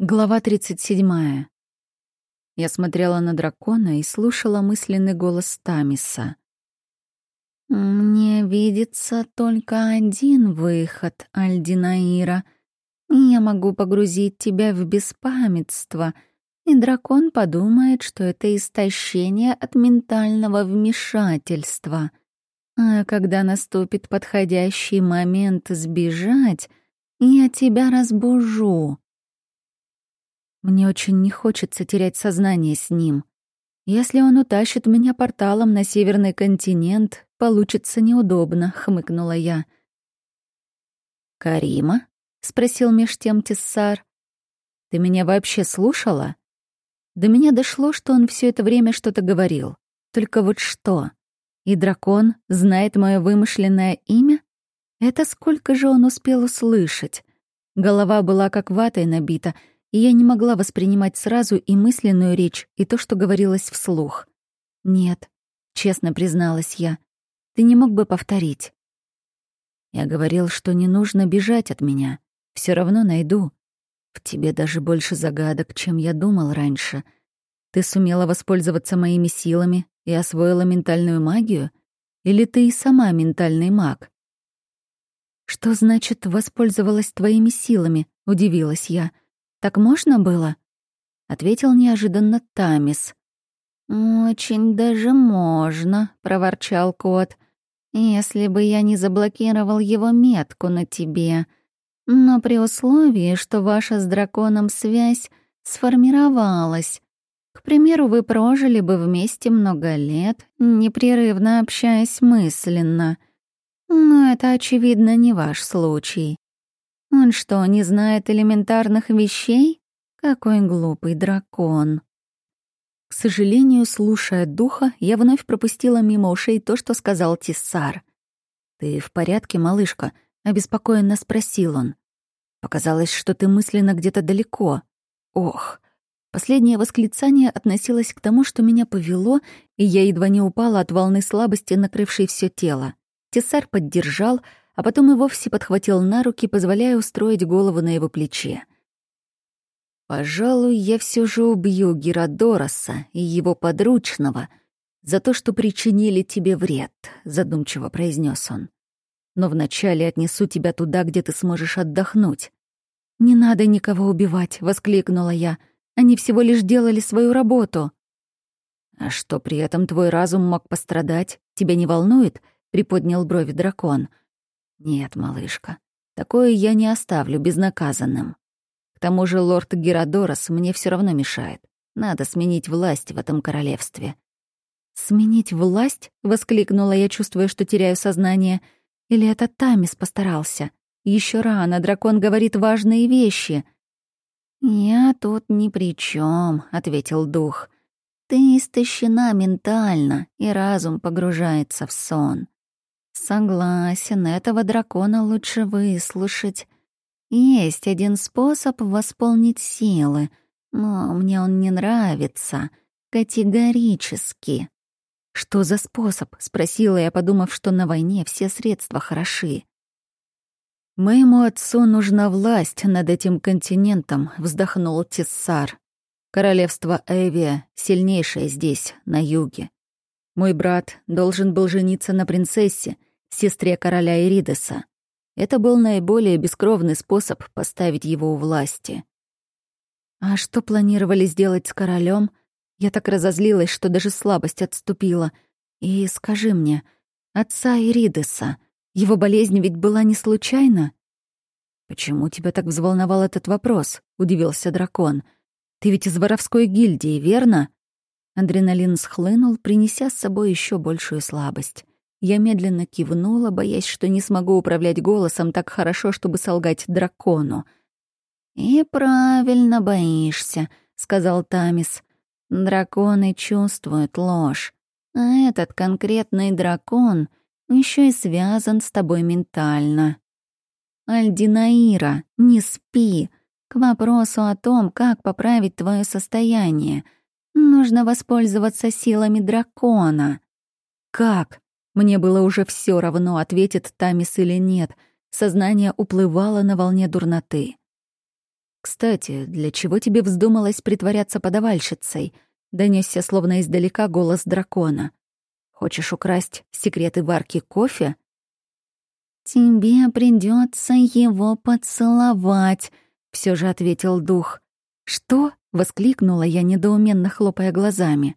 Глава 37. Я смотрела на дракона и слушала мысленный голос Тамиса. «Мне видится только один выход, Альдинаира. Я могу погрузить тебя в беспамятство, и дракон подумает, что это истощение от ментального вмешательства. А когда наступит подходящий момент сбежать, я тебя разбужу». Мне очень не хочется терять сознание с ним. Если он утащит меня порталом на северный континент, получится неудобно, хмыкнула я. Карима? спросил меж тем Тессар. Ты меня вообще слушала? До меня дошло, что он все это время что-то говорил. Только вот что? И дракон знает мое вымышленное имя? Это сколько же он успел услышать? Голова была как ватой набита — и я не могла воспринимать сразу и мысленную речь, и то, что говорилось вслух. «Нет», — честно призналась я, — «ты не мог бы повторить?» Я говорил, что не нужно бежать от меня. Все равно найду. В тебе даже больше загадок, чем я думал раньше. Ты сумела воспользоваться моими силами и освоила ментальную магию? Или ты и сама ментальный маг? Что значит «воспользовалась твоими силами»? — удивилась я. — так можно было?» — ответил неожиданно Тамис. «Очень даже можно», — проворчал кот, «если бы я не заблокировал его метку на тебе. Но при условии, что ваша с драконом связь сформировалась. К примеру, вы прожили бы вместе много лет, непрерывно общаясь мысленно. Но это, очевидно, не ваш случай. Он что, не знает элементарных вещей? Какой глупый дракон. К сожалению, слушая духа, я вновь пропустила мимо ушей то, что сказал Тиссар. «Ты в порядке, малышка?» — обеспокоенно спросил он. «Показалось, что ты мысленно где-то далеко. Ох!» Последнее восклицание относилось к тому, что меня повело, и я едва не упала от волны слабости, накрывшей все тело. Тесар поддержал, а потом и вовсе подхватил на руки, позволяя устроить голову на его плече. «Пожалуй, я все же убью Геродороса и его подручного за то, что причинили тебе вред», — задумчиво произнес он. «Но вначале отнесу тебя туда, где ты сможешь отдохнуть». «Не надо никого убивать», — воскликнула я. «Они всего лишь делали свою работу». «А что при этом твой разум мог пострадать? Тебя не волнует?» — приподнял брови дракон. Нет, малышка, такое я не оставлю безнаказанным. К тому же лорд Геродорос мне все равно мешает. Надо сменить власть в этом королевстве. «Сменить власть?» — воскликнула я, чувствуя, что теряю сознание. «Или это Тамис постарался? Еще рано, дракон говорит важные вещи». «Я тут ни при чем, ответил дух. «Ты истощена ментально, и разум погружается в сон. Согласен, этого дракона лучше выслушать. Есть один способ восполнить силы, но мне он не нравится. Категорически. «Что за способ?» — спросила я, подумав, что на войне все средства хороши. «Моему отцу нужна власть над этим континентом», — вздохнул Тессар. «Королевство Эвия сильнейшее здесь, на юге. Мой брат должен был жениться на принцессе, сестре короля Иридеса. Это был наиболее бескровный способ поставить его у власти. А что планировали сделать с королем? Я так разозлилась, что даже слабость отступила. И скажи мне, отца Иридеса, его болезнь ведь была не случайна? «Почему тебя так взволновал этот вопрос?» — удивился дракон. «Ты ведь из воровской гильдии, верно?» Адреналин схлынул, принеся с собой еще большую слабость. Я медленно кивнула, боясь, что не смогу управлять голосом так хорошо, чтобы солгать дракону. «И правильно боишься», — сказал Тамис. «Драконы чувствуют ложь. А этот конкретный дракон еще и связан с тобой ментально». «Альдинаира, не спи. К вопросу о том, как поправить твое состояние, нужно воспользоваться силами дракона». «Как?» Мне было уже все равно, ответит Тамис или нет. Сознание уплывало на волне дурноты. «Кстати, для чего тебе вздумалось притворяться подавальщицей?» — донесся словно издалека голос дракона. «Хочешь украсть секреты варки кофе?» «Тебе придется его поцеловать», — все же ответил дух. «Что?» — воскликнула я, недоуменно хлопая глазами.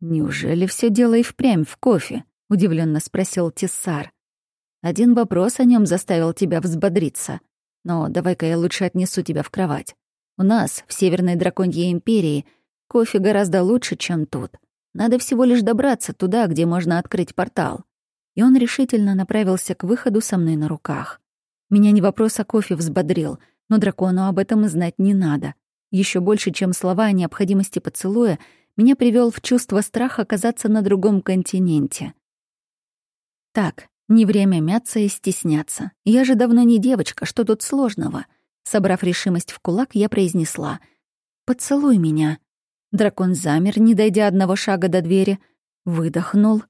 «Неужели все дело и впрямь в кофе?» — удивленно спросил Тессар. «Один вопрос о нем заставил тебя взбодриться. Но давай-ка я лучше отнесу тебя в кровать. У нас, в Северной Драконьей Империи, кофе гораздо лучше, чем тут. Надо всего лишь добраться туда, где можно открыть портал». И он решительно направился к выходу со мной на руках. Меня не вопрос о кофе взбодрил, но дракону об этом и знать не надо. Еще больше, чем слова о необходимости поцелуя, меня привел в чувство страха оказаться на другом континенте. Так, не время мяться и стесняться. Я же давно не девочка, что тут сложного? Собрав решимость в кулак, я произнесла «Поцелуй меня». Дракон замер, не дойдя одного шага до двери, выдохнул.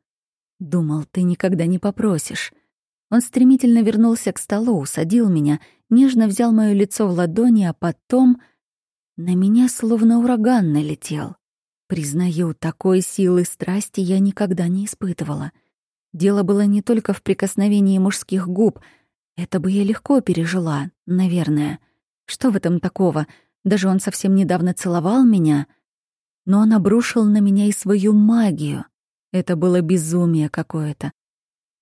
«Думал, ты никогда не попросишь». Он стремительно вернулся к столу, усадил меня, нежно взял моё лицо в ладони, а потом на меня словно ураган налетел. Признаю, такой силы страсти я никогда не испытывала. Дело было не только в прикосновении мужских губ. Это бы я легко пережила, наверное. Что в этом такого? Даже он совсем недавно целовал меня. Но он обрушил на меня и свою магию. Это было безумие какое-то.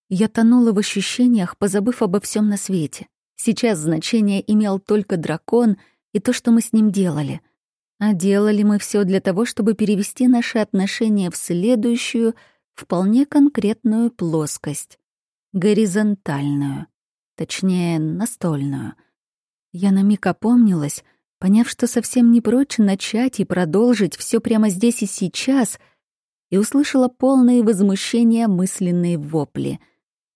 Я тонула в ощущениях, позабыв обо всем на свете. Сейчас значение имел только дракон и то, что мы с ним делали — а делали мы все для того, чтобы перевести наши отношения в следующую, вполне конкретную плоскость. Горизонтальную. Точнее, настольную. Я на миг опомнилась, поняв, что совсем не прочь начать и продолжить все прямо здесь и сейчас, и услышала полные возмущения мысленные вопли.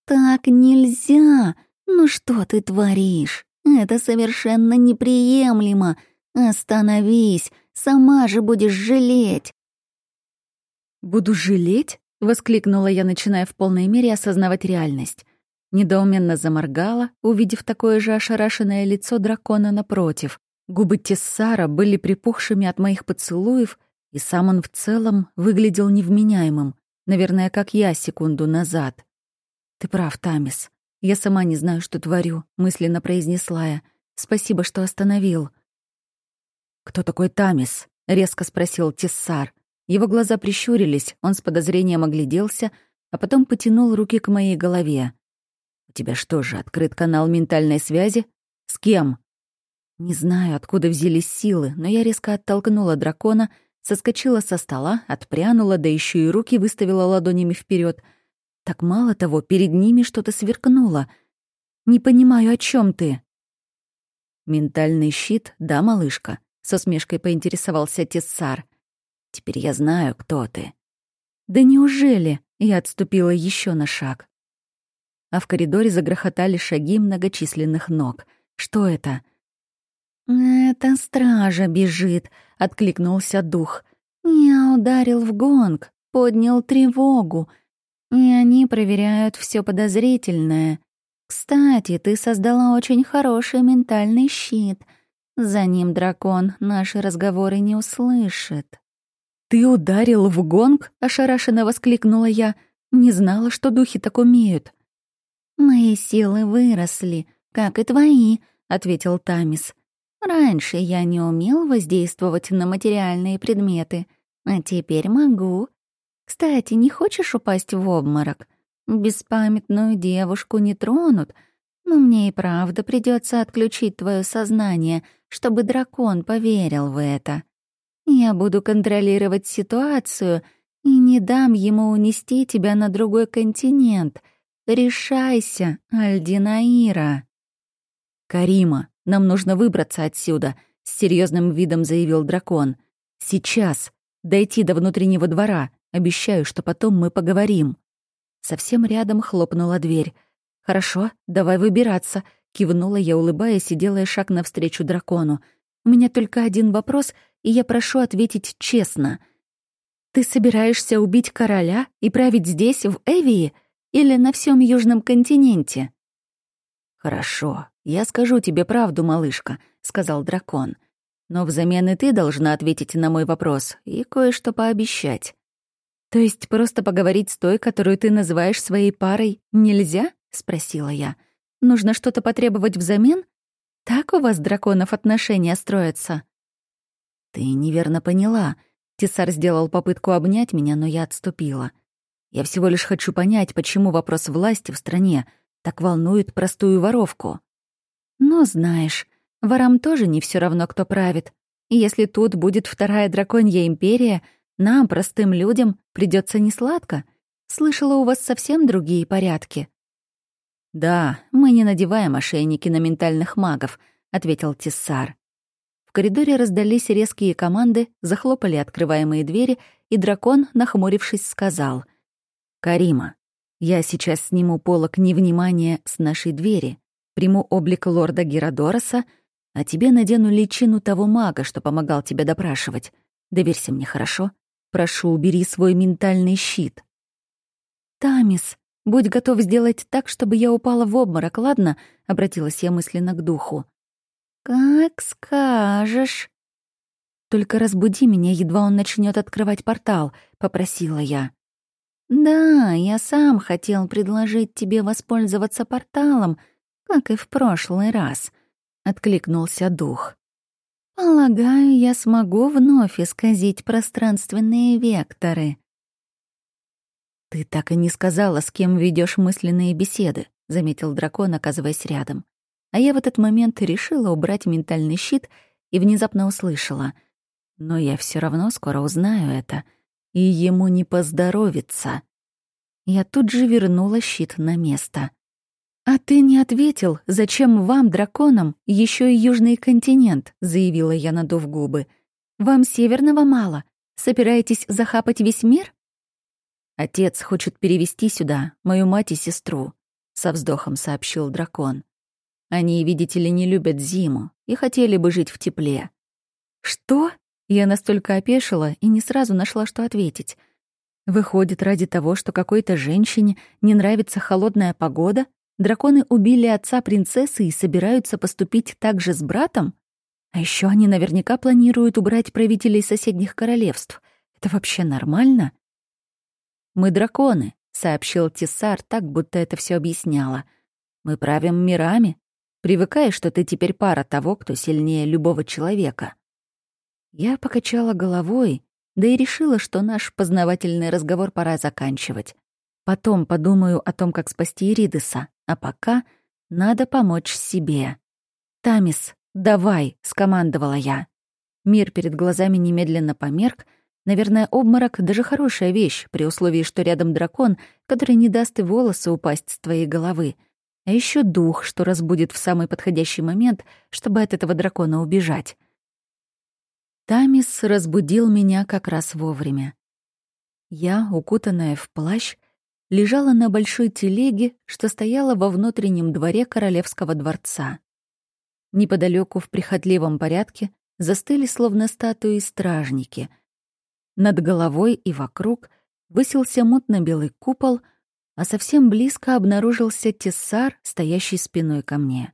«Так нельзя! Ну что ты творишь? Это совершенно неприемлемо! «Остановись! Сама же будешь жалеть!» «Буду жалеть?» — воскликнула я, начиная в полной мере осознавать реальность. Недоуменно заморгала, увидев такое же ошарашенное лицо дракона напротив. Губы Тессара были припухшими от моих поцелуев, и сам он в целом выглядел невменяемым, наверное, как я секунду назад. «Ты прав, Тамис. Я сама не знаю, что творю», — мысленно произнесла я. «Спасибо, что остановил». «Кто такой Тамис?» — резко спросил Тессар. Его глаза прищурились, он с подозрением огляделся, а потом потянул руки к моей голове. «У тебя что же, открыт канал ментальной связи? С кем?» Не знаю, откуда взялись силы, но я резко оттолкнула дракона, соскочила со стола, отпрянула, да еще и руки выставила ладонями вперед. Так мало того, перед ними что-то сверкнуло. «Не понимаю, о чем ты?» «Ментальный щит, да, малышка?» со смешкой поинтересовался Тессар. «Теперь я знаю, кто ты». «Да неужели?» — я отступила еще на шаг. А в коридоре загрохотали шаги многочисленных ног. «Что это?» «Это стража бежит», — откликнулся дух. «Я ударил в гонг, поднял тревогу, и они проверяют все подозрительное. Кстати, ты создала очень хороший ментальный щит. За ним дракон наши разговоры не услышит. «Ты ударил в гонг?» — ошарашенно воскликнула я. «Не знала, что духи так умеют». «Мои силы выросли, как и твои», — ответил Тамис. «Раньше я не умел воздействовать на материальные предметы, а теперь могу. Кстати, не хочешь упасть в обморок? Беспамятную девушку не тронут, но мне и правда придется отключить твое сознание, чтобы дракон поверил в это. Я буду контролировать ситуацию и не дам ему унести тебя на другой континент. Решайся, Альдинаира. Карима, нам нужно выбраться отсюда, с серьезным видом заявил дракон. Сейчас. Дойти до внутреннего двора. Обещаю, что потом мы поговорим. Совсем рядом хлопнула дверь. «Хорошо, давай выбираться», — кивнула я, улыбаясь и делая шаг навстречу дракону. «У меня только один вопрос, и я прошу ответить честно. Ты собираешься убить короля и править здесь, в Эвии, или на всем южном континенте?» «Хорошо, «Я скажу тебе правду, малышка», — сказал дракон. «Но взамен и ты должна ответить на мой вопрос и кое-что пообещать». «То есть просто поговорить с той, которую ты называешь своей парой, нельзя?» — спросила я. «Нужно что-то потребовать взамен? Так у вас, драконов, отношения строятся?» «Ты неверно поняла», Тесар сделал попытку обнять меня, но я отступила. Я всего лишь хочу понять, почему вопрос власти в стране так волнует простую воровку. Но знаешь, ворам тоже не все равно, кто правит. И если тут будет вторая драконья империя, нам, простым людям, придется несладко. Слышала, у вас совсем другие порядки. «Да, мы не надеваем ошейники на ментальных магов», — ответил Тессар коридоре раздались резкие команды, захлопали открываемые двери, и дракон, нахмурившись, сказал. «Карима, я сейчас сниму полок невнимания с нашей двери, приму облик лорда Геродороса, а тебе надену личину того мага, что помогал тебе допрашивать. Доверься мне, хорошо? Прошу, убери свой ментальный щит». «Тамис, будь готов сделать так, чтобы я упала в обморок, ладно?» — обратилась я мысленно к духу. «Как скажешь». «Только разбуди меня, едва он начнет открывать портал», — попросила я. «Да, я сам хотел предложить тебе воспользоваться порталом, как и в прошлый раз», — откликнулся дух. «Полагаю, я смогу вновь исказить пространственные векторы». «Ты так и не сказала, с кем ведешь мысленные беседы», — заметил дракон, оказываясь рядом. А я в этот момент решила убрать ментальный щит и внезапно услышала. Но я все равно скоро узнаю это, и ему не поздоровится. Я тут же вернула щит на место. «А ты не ответил, зачем вам, драконам, еще и Южный континент?» — заявила я, надув губы. «Вам северного мало? Собираетесь захапать весь мир?» «Отец хочет перевести сюда мою мать и сестру», — со вздохом сообщил дракон. Они, видите ли, не любят зиму и хотели бы жить в тепле. Что? Я настолько опешила и не сразу нашла, что ответить. Выходит, ради того, что какой-то женщине не нравится холодная погода, драконы убили отца принцессы и собираются поступить так же с братом? А еще они наверняка планируют убрать правителей соседних королевств. Это вообще нормально? «Мы драконы», — сообщил Тесар так, будто это все объясняло. «Мы правим мирами, Привыкай, что ты теперь пара того, кто сильнее любого человека. Я покачала головой, да и решила, что наш познавательный разговор пора заканчивать. Потом подумаю о том, как спасти Иридеса, а пока надо помочь себе. «Тамис, давай!» — скомандовала я. Мир перед глазами немедленно померк. Наверное, обморок — даже хорошая вещь, при условии, что рядом дракон, который не даст и волосы упасть с твоей головы — а еще дух, что разбудит в самый подходящий момент, чтобы от этого дракона убежать. Тамис разбудил меня как раз вовремя. Я, укутанная в плащ, лежала на большой телеге, что стояла во внутреннем дворе королевского дворца. Неподалеку в прихотливом порядке застыли словно статуи стражники. Над головой и вокруг высился мутно-белый купол — а совсем близко обнаружился тессар, стоящий спиной ко мне.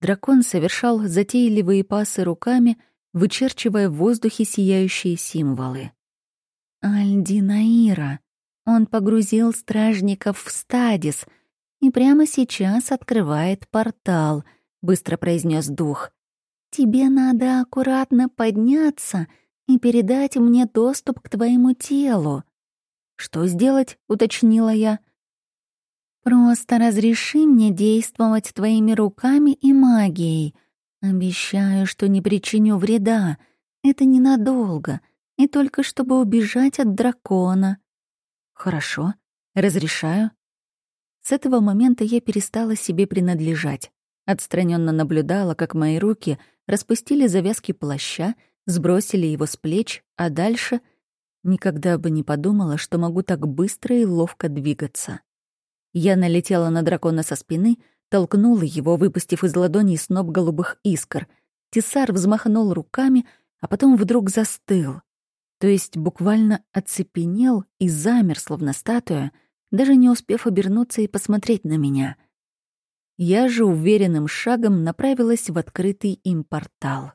Дракон совершал затейливые пасы руками, вычерчивая в воздухе сияющие символы. «Альдинаира!» Он погрузил стражников в стадис и прямо сейчас открывает портал, быстро произнес дух. Тебе надо аккуратно подняться и передать мне доступ к твоему телу. Что сделать? уточнила я. Просто разреши мне действовать твоими руками и магией. Обещаю, что не причиню вреда. Это ненадолго, и только чтобы убежать от дракона. Хорошо, разрешаю. С этого момента я перестала себе принадлежать. Отстраненно наблюдала, как мои руки распустили завязки плаща, сбросили его с плеч, а дальше никогда бы не подумала, что могу так быстро и ловко двигаться. Я налетела на дракона со спины, толкнула его, выпустив из ладони сноп голубых искр. Тесар взмахнул руками, а потом вдруг застыл. То есть буквально оцепенел и замер, словно статуя, даже не успев обернуться и посмотреть на меня. Я же уверенным шагом направилась в открытый им портал.